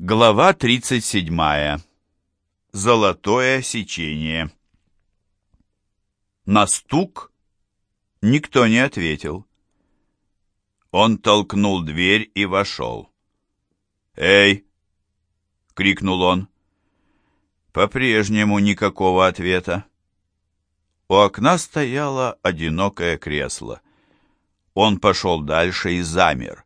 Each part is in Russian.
Глава 37. Золотое сечение. На стук никто не ответил. Он толкнул дверь и вошел. «Эй!» — крикнул он. По-прежнему никакого ответа. У окна стояло одинокое кресло. Он пошел дальше и замер.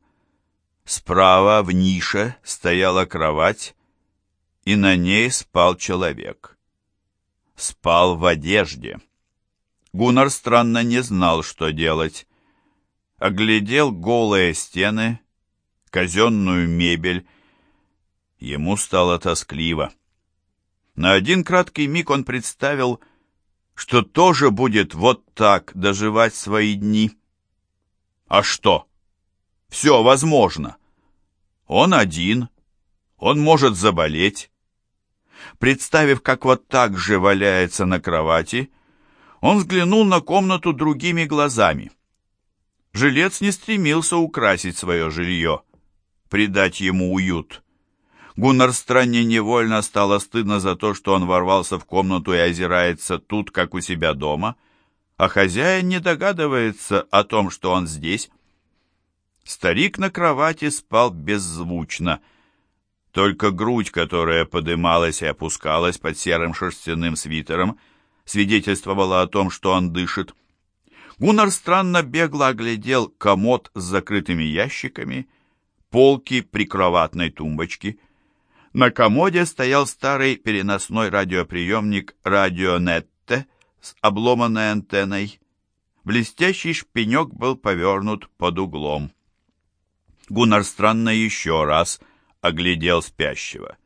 Справа в нише стояла кровать, и на ней спал человек. Спал в одежде. Гуннар странно не знал, что делать. Оглядел голые стены, казенную мебель. Ему стало тоскливо. На один краткий миг он представил, что тоже будет вот так доживать свои дни. А что? Все возможно. Он один, он может заболеть. Представив, как вот так же валяется на кровати, он взглянул на комнату другими глазами. Жилец не стремился украсить свое жилье, придать ему уют. Гуннар странне невольно стало стыдно за то, что он ворвался в комнату и озирается тут, как у себя дома, а хозяин не догадывается о том, что он здесь, Старик на кровати спал беззвучно. Только грудь, которая подымалась и опускалась под серым шерстяным свитером, свидетельствовала о том, что он дышит. Гуннар странно бегло оглядел комод с закрытыми ящиками, полки прикроватной тумбочки. На комоде стоял старый переносной радиоприемник «Радионетте» с обломанной антенной. Блестящий шпинек был повернут под углом. Гуннар странно еще раз оглядел спящего.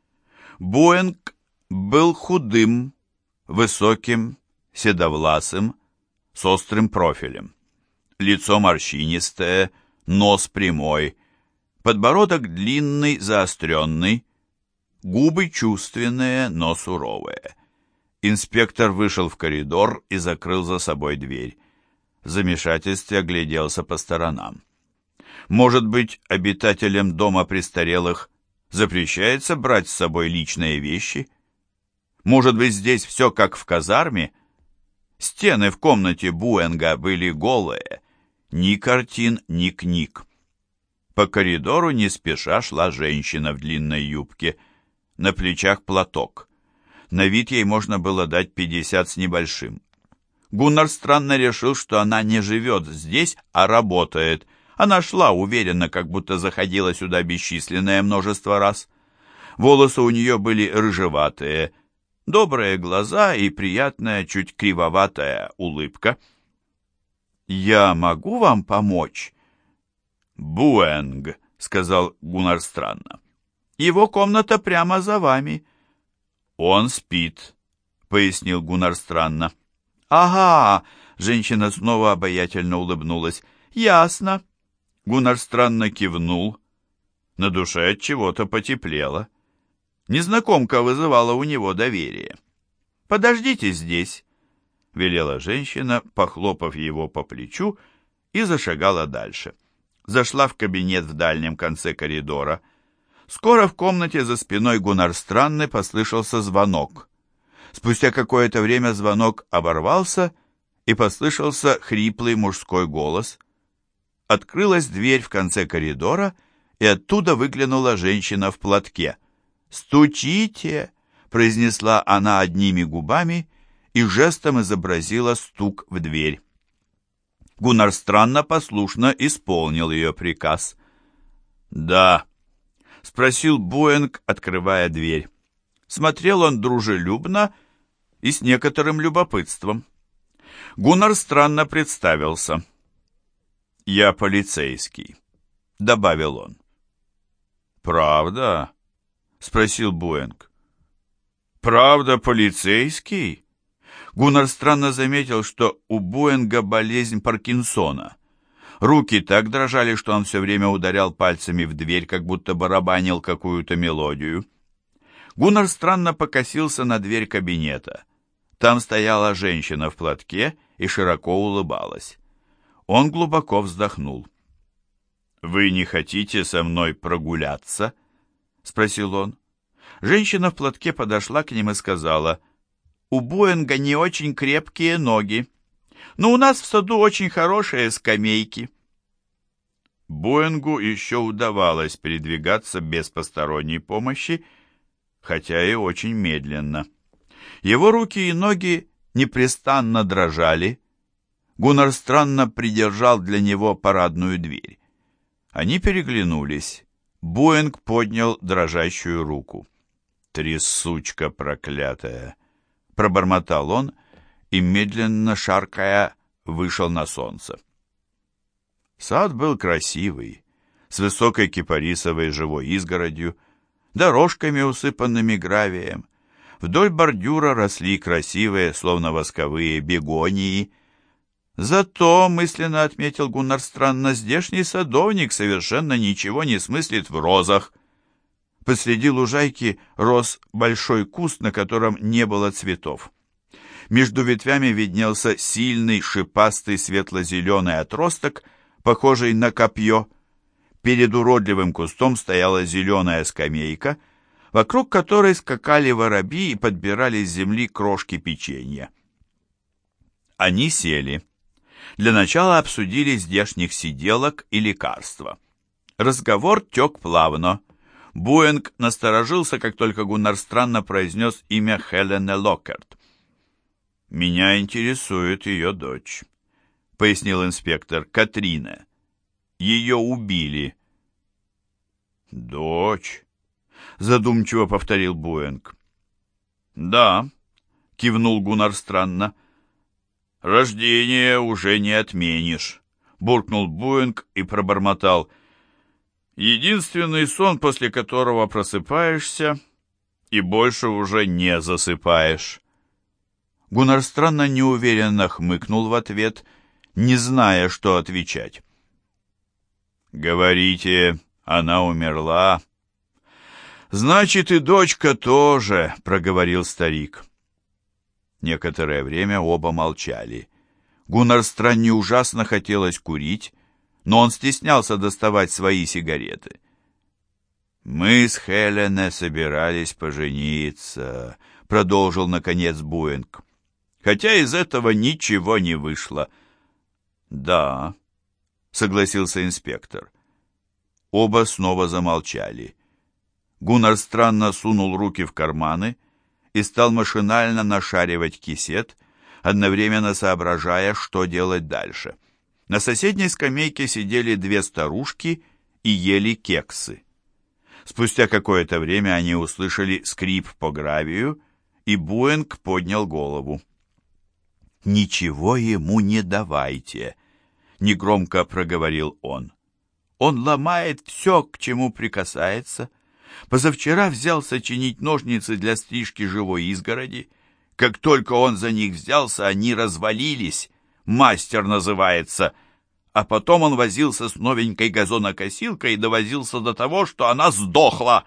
Буэнг был худым, высоким, седовласым, с острым профилем. Лицо морщинистое, нос прямой, подбородок длинный, заостренный, губы чувственные, но суровые. Инспектор вышел в коридор и закрыл за собой дверь. В замешательстве огляделся по сторонам. Может быть, обитателям дома престарелых запрещается брать с собой личные вещи? Может быть, здесь все как в казарме? Стены в комнате Буэнга были голые, ни картин, ни книг. По коридору не спеша шла женщина в длинной юбке, на плечах платок. На вид ей можно было дать пятьдесят с небольшим. Гуннар странно решил, что она не живет здесь, а работает – она шла уверенно, как будто заходила сюда бесчисленное множество раз. Волосы у нее были рыжеватые, добрые глаза и приятная, чуть кривоватая улыбка. «Я могу вам помочь?» «Буэнг», — сказал Гуннар странно. «Его комната прямо за вами». «Он спит», — пояснил Гуннар странно. «Ага», — женщина снова обаятельно улыбнулась. «Ясно. Гуннар странно кивнул. На душе от чего-то потеплело. Незнакомка вызывала у него доверие. «Подождите здесь», — велела женщина, похлопав его по плечу, и зашагала дальше. Зашла в кабинет в дальнем конце коридора. Скоро в комнате за спиной Гуннар Странны послышался звонок. Спустя какое-то время звонок оборвался, и послышался хриплый мужской голос — открылась дверь в конце коридора, и оттуда выглянула женщина в платке. «Стучите!» — произнесла она одними губами и жестом изобразила стук в дверь. Гуннар странно послушно исполнил ее приказ. «Да», — спросил Боинг, открывая дверь. Смотрел он дружелюбно и с некоторым любопытством. Гуннар странно представился. «Я полицейский», — добавил он. «Правда?» — спросил Буэнг. «Правда полицейский?» Гуннар странно заметил, что у Буэнга болезнь Паркинсона. Руки так дрожали, что он все время ударял пальцами в дверь, как будто барабанил какую-то мелодию. Гуннар странно покосился на дверь кабинета. Там стояла женщина в платке и широко улыбалась. Он глубоко вздохнул. «Вы не хотите со мной прогуляться?» — спросил он. Женщина в платке подошла к ним и сказала, «У Буэнга не очень крепкие ноги, но у нас в саду очень хорошие скамейки». Буэнгу еще удавалось передвигаться без посторонней помощи, хотя и очень медленно. Его руки и ноги непрестанно дрожали. Гуннар странно придержал для него парадную дверь. Они переглянулись. Буэнг поднял дрожащую руку. «Трясучка проклятая!» — пробормотал он и, медленно шаркая, вышел на солнце. Сад был красивый, с высокой кипарисовой живой изгородью, дорожками, усыпанными гравием. Вдоль бордюра росли красивые, словно восковые, бегонии. Зато, мысленно отметил Гуннар странно, здешний садовник совершенно ничего не смыслит в розах. Посреди лужайки рос большой куст, на котором не было цветов. Между ветвями виднелся сильный шипастый светло-зеленый отросток, похожий на копье. Перед уродливым кустом стояла зеленая скамейка, вокруг которой скакали воробьи и подбирали с земли крошки печенья. Они сели. Для начала обсудили здешних сиделок и лекарства. Разговор тек плавно. Буэнг насторожился, как только Гуннар странно произнес имя Хелены Локкарт. «Меня интересует ее дочь», — пояснил инспектор, — «Катрина. Ее убили». «Дочь?» — задумчиво повторил Буэнг. «Да», — кивнул Гуннар странно. «Рождение уже не отменишь», — буркнул Буэнг и пробормотал — Единственный сон, после которого просыпаешься и больше уже не засыпаешь. Гуннар странно неуверенно хмыкнул в ответ, не зная, что отвечать. «Говорите, она умерла?» «Значит, и дочка тоже», — проговорил старик. Некоторое время оба молчали. Гуннар странне ужасно хотелось курить, но он стеснялся доставать свои сигареты. «Мы с Хелене собирались пожениться», — продолжил, наконец, Буинг. «Хотя из этого ничего не вышло». «Да», — согласился инспектор. Оба снова замолчали. Гуннар странно сунул руки в карманы и стал машинально нашаривать кисет, одновременно соображая, что делать дальше. На соседней скамейке сидели две старушки и ели кексы. Спустя какое-то время они услышали скрип по гравию, и Буэнг поднял голову. «Ничего ему не давайте», — негромко проговорил он. «Он ломает все, к чему прикасается. Позавчера взялся чинить ножницы для стрижки живой изгороди. Как только он за них взялся, они развалились. Мастер называется а потом он возился с новенькой газонокосилкой и довозился до того, что она сдохла.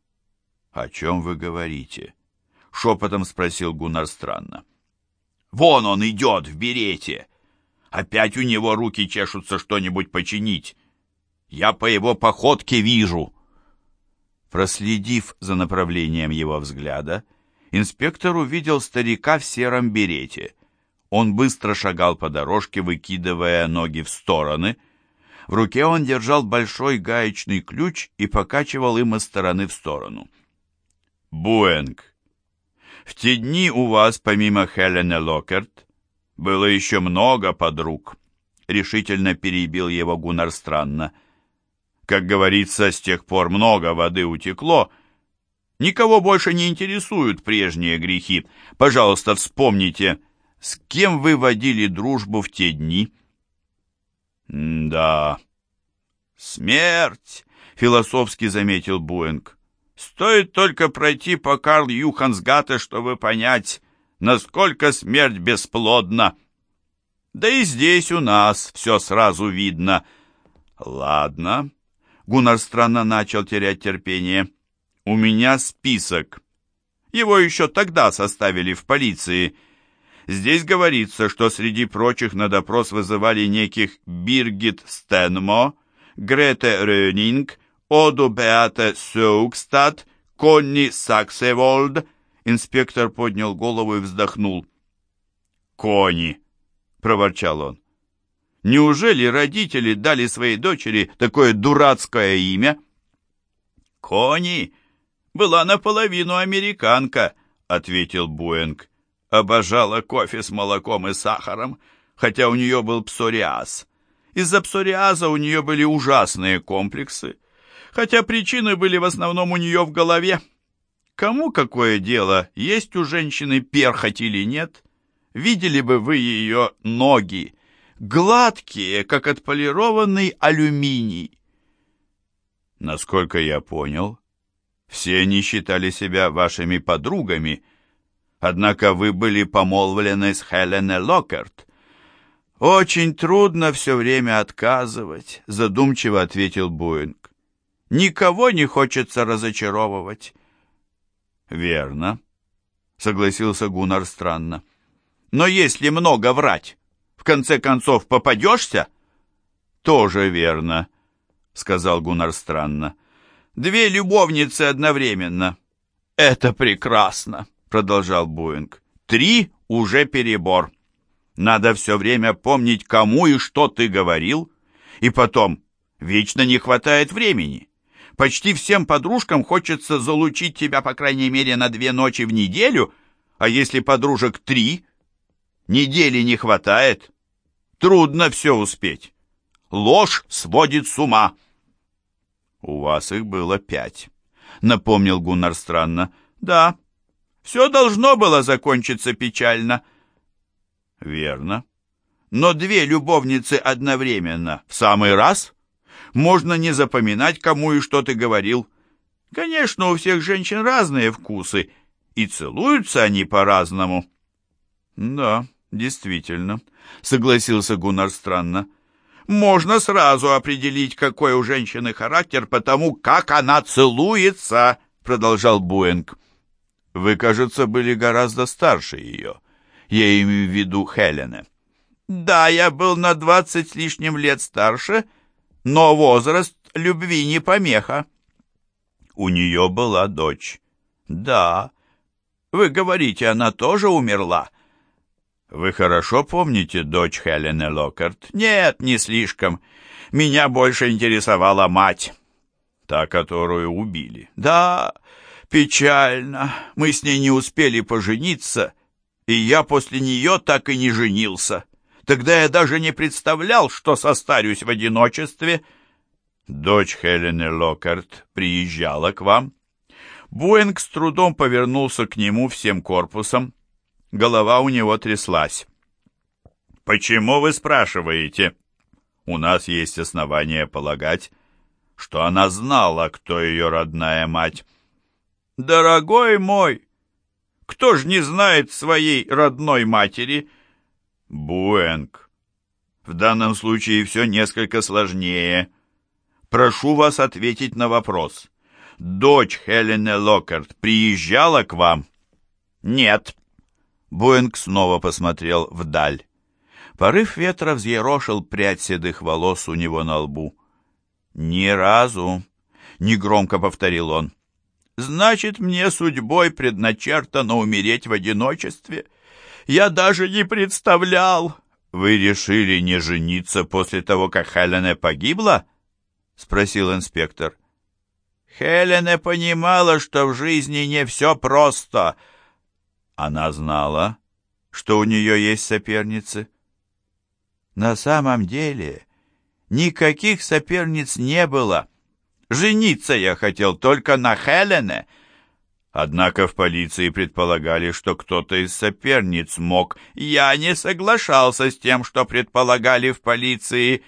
— О чем вы говорите? — шепотом спросил Гуннар странно. — Вон он идет в берете. Опять у него руки чешутся что-нибудь починить. Я по его походке вижу. Проследив за направлением его взгляда, инспектор увидел старика в сером берете — он быстро шагал по дорожке, выкидывая ноги в стороны. В руке он держал большой гаечный ключ и покачивал им из стороны в сторону. «Буэнг, в те дни у вас, помимо Хелены Локерт, было еще много подруг», — решительно перебил его Гуннар странно. «Как говорится, с тех пор много воды утекло. Никого больше не интересуют прежние грехи. Пожалуйста, вспомните...» С кем вы водили дружбу в те дни? да. Смерть, философски заметил Буэнг. Стоит только пройти по Карл Юхансгате, чтобы понять, насколько смерть бесплодна. Да и здесь у нас все сразу видно. Ладно. Гуннар странно начал терять терпение. У меня список. Его еще тогда составили в полиции — Здесь говорится, что среди прочих на допрос вызывали неких Биргит Стенмо, Грете Рёнинг, Оду Беате Сёукстад, Конни Саксеволд. Инспектор поднял голову и вздохнул. «Кони!» — проворчал он. «Неужели родители дали своей дочери такое дурацкое имя?» «Кони была наполовину американка», — ответил Буэнг. «Обожала кофе с молоком и сахаром, хотя у нее был псориаз. Из-за псориаза у нее были ужасные комплексы, хотя причины были в основном у нее в голове. Кому какое дело, есть у женщины перхоть или нет? Видели бы вы ее ноги, гладкие, как отполированный алюминий. Насколько я понял, все они считали себя вашими подругами, однако вы были помолвлены с Хеленой Локерт. Очень трудно все время отказывать, задумчиво ответил Буинг. Никого не хочется разочаровывать. Верно, согласился Гуннар странно. Но если много врать, в конце концов попадешься? Тоже верно, сказал Гуннар странно. Две любовницы одновременно. Это прекрасно, продолжал Буинг. Три уже перебор. Надо все время помнить, кому и что ты говорил. И потом, вечно не хватает времени. Почти всем подружкам хочется залучить тебя, по крайней мере, на две ночи в неделю, а если подружек три, недели не хватает. Трудно все успеть. Ложь сводит с ума. У вас их было пять, напомнил Гуннар странно. Да, все должно было закончиться печально. Верно. Но две любовницы одновременно в самый раз — можно не запоминать, кому и что ты говорил. Конечно, у всех женщин разные вкусы, и целуются они по-разному. Да, действительно, согласился Гуннар странно. Можно сразу определить, какой у женщины характер, потому как она целуется, продолжал Буэнг. Вы, кажется, были гораздо старше ее. Я имею в виду Хелена. Да, я был на двадцать с лишним лет старше, — но возраст любви не помеха. У нее была дочь. Да. Вы говорите, она тоже умерла? Вы хорошо помните дочь Хелены Локарт? Нет, не слишком. Меня больше интересовала мать. Та, которую убили. Да, печально. Мы с ней не успели пожениться, и я после нее так и не женился. Тогда я даже не представлял, что состарюсь в одиночестве. Дочь Хелены Локарт приезжала к вам. Буэнг с трудом повернулся к нему всем корпусом. Голова у него тряслась. «Почему вы спрашиваете?» «У нас есть основания полагать, что она знала, кто ее родная мать». «Дорогой мой, кто ж не знает своей родной матери?» Буэнг. В данном случае все несколько сложнее. Прошу вас ответить на вопрос. Дочь Хелены Локарт приезжала к вам? Нет. Буэнг снова посмотрел вдаль. Порыв ветра взъерошил прядь седых волос у него на лбу. «Ни разу!» — негромко повторил он. «Значит, мне судьбой предначертано умереть в одиночестве?» Я даже не представлял. Вы решили не жениться после того, как Хелена погибла? Спросил инспектор. Хелена понимала, что в жизни не все просто. Она знала, что у нее есть соперницы. На самом деле никаких соперниц не было. Жениться я хотел только на Хелене — Однако в полиции предполагали, что кто-то из соперниц мог. Я не соглашался с тем, что предполагали в полиции.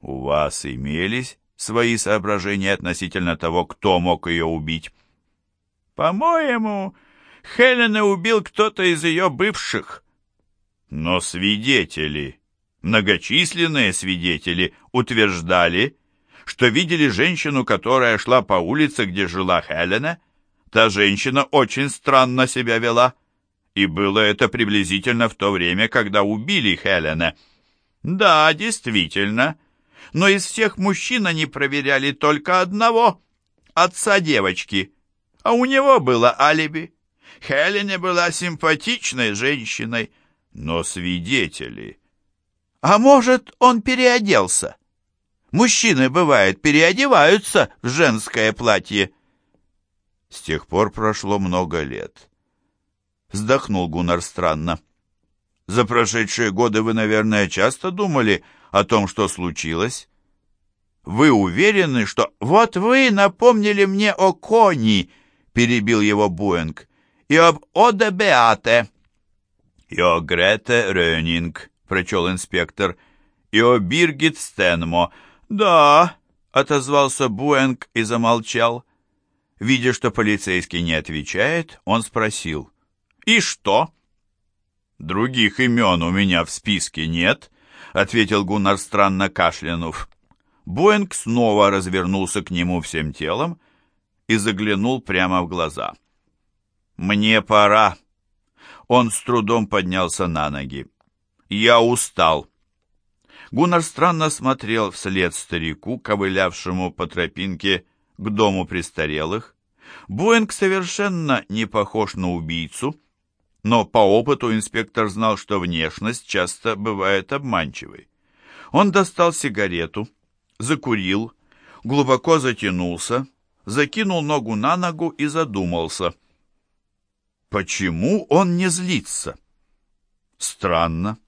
У вас имелись свои соображения относительно того, кто мог ее убить? По-моему, Хелена убил кто-то из ее бывших. Но свидетели, многочисленные свидетели, утверждали, что видели женщину, которая шла по улице, где жила Хелена, Та женщина очень странно себя вела. И было это приблизительно в то время, когда убили Хелена. Да, действительно. но из всех мужчин они проверяли только одного — отца девочки, а у него было алиби. Хелене была симпатичной женщиной, но свидетели... А может, он переоделся? Мужчины, бывает, переодеваются в женское платье. С тех пор прошло много лет. Вздохнул Гуннар странно. За прошедшие годы вы, наверное, часто думали о том, что случилось? Вы уверены, что... Вот вы напомнили мне о Кони, перебил его Буэнг, и об Оде Беате. И о Грете Рёнинг, прочел инспектор, и о Биргит Стенмо. Да, отозвался Буэнг и замолчал. Видя, что полицейский не отвечает, он спросил. «И что?» «Других имен у меня в списке нет», — ответил Гуннар, странно кашлянув. Боинг снова развернулся к нему всем телом и заглянул прямо в глаза. «Мне пора». Он с трудом поднялся на ноги. «Я устал». Гуннар странно смотрел вслед старику, ковылявшему по тропинке к дому престарелых. Боинг совершенно не похож на убийцу, но по опыту инспектор знал, что внешность часто бывает обманчивой. Он достал сигарету, закурил, глубоко затянулся, закинул ногу на ногу и задумался. Почему он не злится? Странно.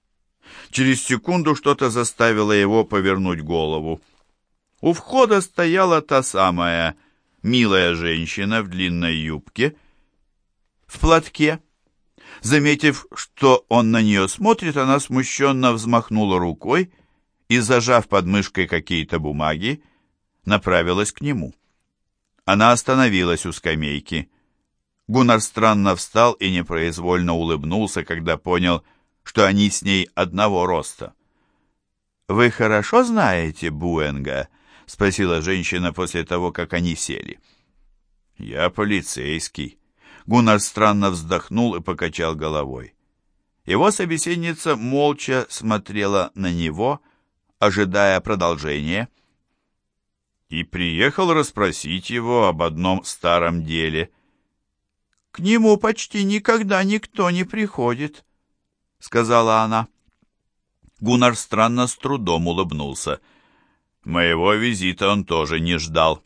Через секунду что-то заставило его повернуть голову. У входа стояла та самая милая женщина в длинной юбке, в платке. Заметив, что он на нее смотрит, она смущенно взмахнула рукой и, зажав под мышкой какие-то бумаги, направилась к нему. Она остановилась у скамейки. Гуннар странно встал и непроизвольно улыбнулся, когда понял, что они с ней одного роста. «Вы хорошо знаете Буэнга?» — спросила женщина после того, как они сели. «Я полицейский». Гуннар странно вздохнул и покачал головой. Его собеседница молча смотрела на него, ожидая продолжения. И приехал расспросить его об одном старом деле. «К нему почти никогда никто не приходит», — сказала она. Гуннар странно с трудом улыбнулся. Моего визита он тоже не ждал.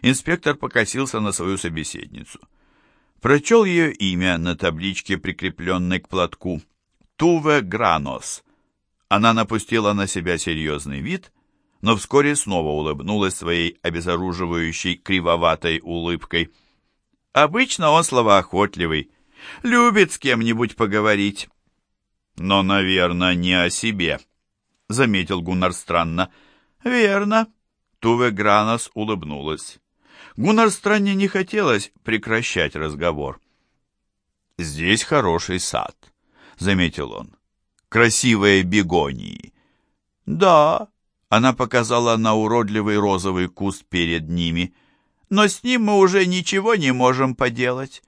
Инспектор покосился на свою собеседницу. Прочел ее имя на табличке, прикрепленной к платку. Туве Гранос. Она напустила на себя серьезный вид, но вскоре снова улыбнулась своей обезоруживающей кривоватой улыбкой. Обычно он словоохотливый, любит с кем-нибудь поговорить. Но, наверное, не о себе, — заметил Гуннар странно. Верно. Туве Гранос улыбнулась. Гуннар странне не хотелось прекращать разговор. «Здесь хороший сад», — заметил он. «Красивые бегонии». «Да», — она показала на уродливый розовый куст перед ними, «но с ним мы уже ничего не можем поделать».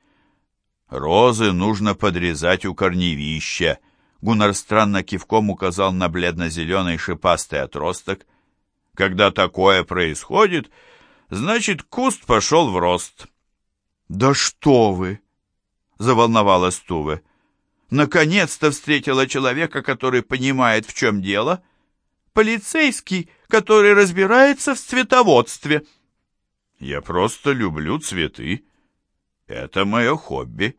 «Розы нужно подрезать у корневища», — Гуннар странно кивком указал на бледно-зеленый шипастый отросток. «Когда такое происходит, — Значит, куст пошел в рост. «Да что вы!» — заволновалась Туве. «Наконец-то встретила человека, который понимает, в чем дело. Полицейский, который разбирается в цветоводстве». «Я просто люблю цветы. Это мое хобби».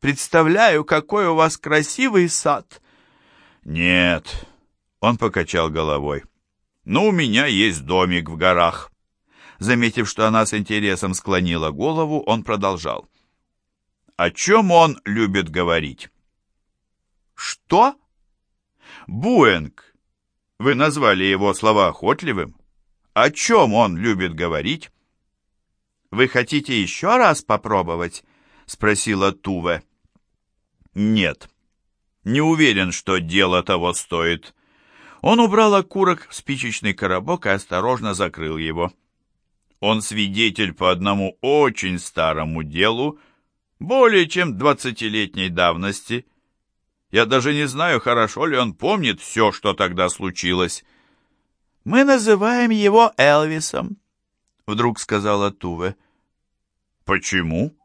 «Представляю, какой у вас красивый сад». «Нет», — он покачал головой. «Но у меня есть домик в горах». Заметив, что она с интересом склонила голову, он продолжал. «О чем он любит говорить?» «Что?» «Буэнг. Вы назвали его слова охотливым. О чем он любит говорить?» «Вы хотите еще раз попробовать?» — спросила Туве. «Нет. Не уверен, что дело того стоит». Он убрал окурок в спичечный коробок и осторожно закрыл его. Он свидетель по одному очень старому делу, более чем двадцатилетней давности. Я даже не знаю, хорошо ли он помнит все, что тогда случилось. «Мы называем его Элвисом», — вдруг сказала Туве. «Почему?»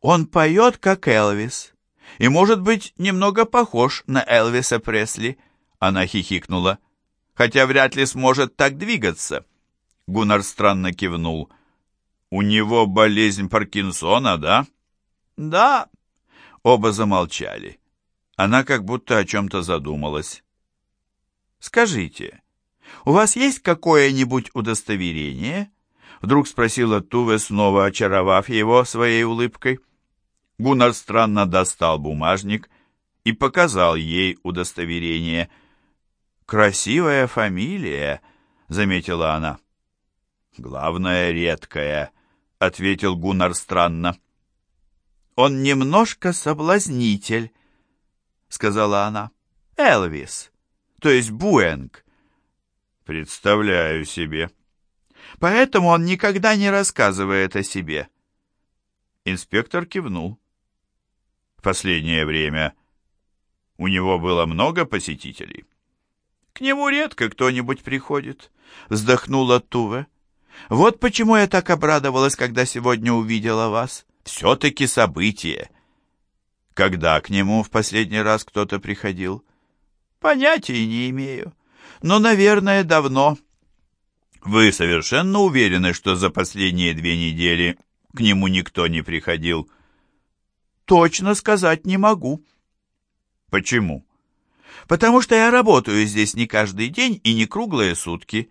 «Он поет, как Элвис, и, может быть, немного похож на Элвиса Пресли», — она хихикнула, «хотя вряд ли сможет так двигаться». Гуннар странно кивнул. «У него болезнь Паркинсона, да?» «Да». Оба замолчали. Она как будто о чем-то задумалась. «Скажите, у вас есть какое-нибудь удостоверение?» Вдруг спросила Туве, снова очаровав его своей улыбкой. Гуннар странно достал бумажник и показал ей удостоверение. «Красивая фамилия», — заметила она. «Главное, редкая», — ответил Гуннар странно. «Он немножко соблазнитель», — сказала она. «Элвис, то есть Буэнг». «Представляю себе». «Поэтому он никогда не рассказывает о себе». Инспектор кивнул. В последнее время у него было много посетителей. «К нему редко кто-нибудь приходит», — вздохнула Туве. «Вот почему я так обрадовалась, когда сегодня увидела вас. Все-таки событие». «Когда к нему в последний раз кто-то приходил?» «Понятия не имею. Но, наверное, давно». «Вы совершенно уверены, что за последние две недели к нему никто не приходил?» «Точно сказать не могу». «Почему?» «Потому что я работаю здесь не каждый день и не круглые сутки».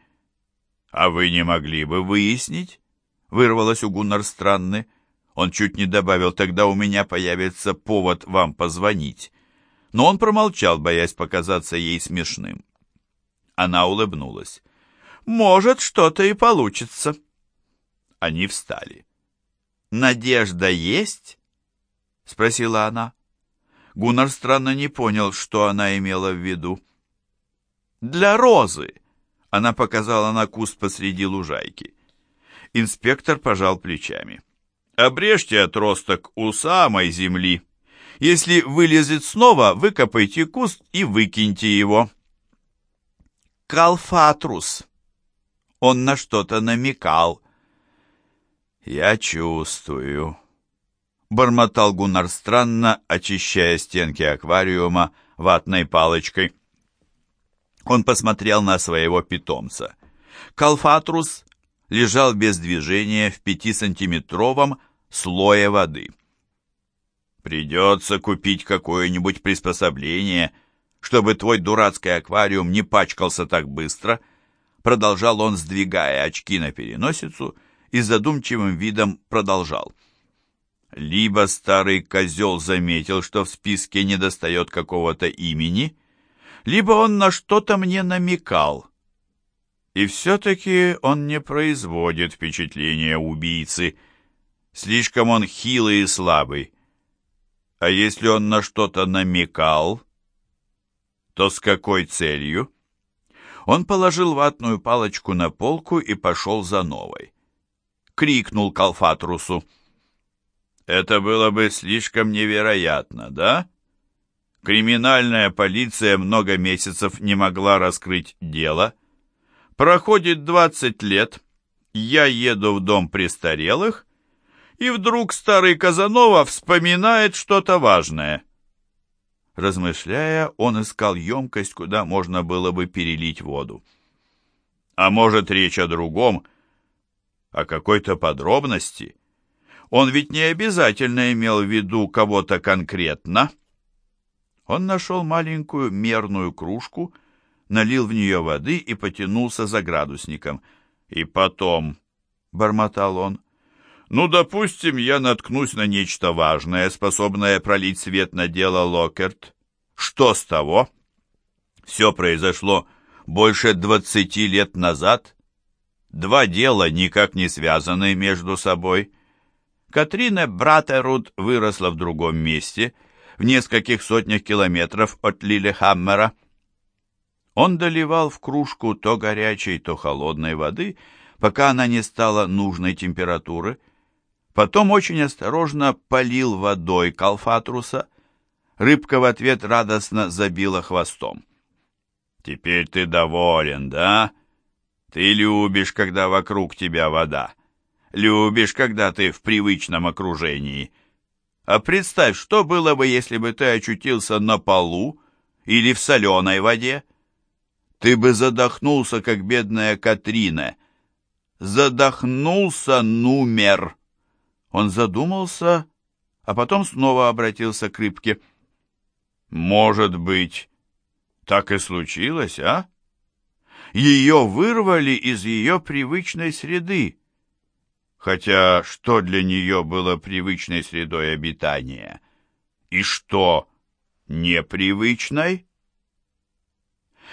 «А вы не могли бы выяснить?» — вырвалось у Гуннар странны. Он чуть не добавил, тогда у меня появится повод вам позвонить. Но он промолчал, боясь показаться ей смешным. Она улыбнулась. «Может, что-то и получится». Они встали. «Надежда есть?» — спросила она. Гуннар странно не понял, что она имела в виду. «Для розы!» — она показала на куст посреди лужайки. Инспектор пожал плечами. «Обрежьте отросток у самой земли. Если вылезет снова, выкопайте куст и выкиньте его». «Калфатрус!» Он на что-то намекал. «Я чувствую», — бормотал Гуннар странно, очищая стенки аквариума ватной палочкой. Он посмотрел на своего питомца. Калфатрус лежал без движения в пятисантиметровом слое воды. «Придется купить какое-нибудь приспособление, чтобы твой дурацкий аквариум не пачкался так быстро», продолжал он, сдвигая очки на переносицу, и задумчивым видом продолжал. Либо старый козел заметил, что в списке недостает какого-то имени, либо он на что-то мне намекал. И все-таки он не производит впечатления убийцы. Слишком он хилый и слабый. А если он на что-то намекал, то с какой целью? Он положил ватную палочку на полку и пошел за новой. Крикнул Калфатрусу. «Это было бы слишком невероятно, да?» Криминальная полиция много месяцев не могла раскрыть дело. Проходит двадцать лет, я еду в дом престарелых, и вдруг старый Казанова вспоминает что-то важное. Размышляя, он искал емкость, куда можно было бы перелить воду. А может, речь о другом, о какой-то подробности? Он ведь не обязательно имел в виду кого-то конкретно. Он нашел маленькую мерную кружку, налил в нее воды и потянулся за градусником. И потом, — бормотал он, — ну, допустим, я наткнусь на нечто важное, способное пролить свет на дело Локерт. Что с того? Все произошло больше двадцати лет назад. Два дела никак не связаны между собой. Катрина Братеруд выросла в другом месте, в нескольких сотнях километров от Лилехаммера. Он доливал в кружку то горячей, то холодной воды, пока она не стала нужной температуры. Потом очень осторожно полил водой калфатруса. Рыбка в ответ радостно забила хвостом. «Теперь ты доволен, да?» Ты любишь, когда вокруг тебя вода. Любишь, когда ты в привычном окружении. А представь, что было бы, если бы ты очутился на полу или в соленой воде? Ты бы задохнулся, как бедная Катрина. Задохнулся, нумер. Он задумался, а потом снова обратился к рыбке. Может быть, так и случилось, а? Ее вырвали из ее привычной среды. Хотя что для нее было привычной средой обитания? И что непривычной?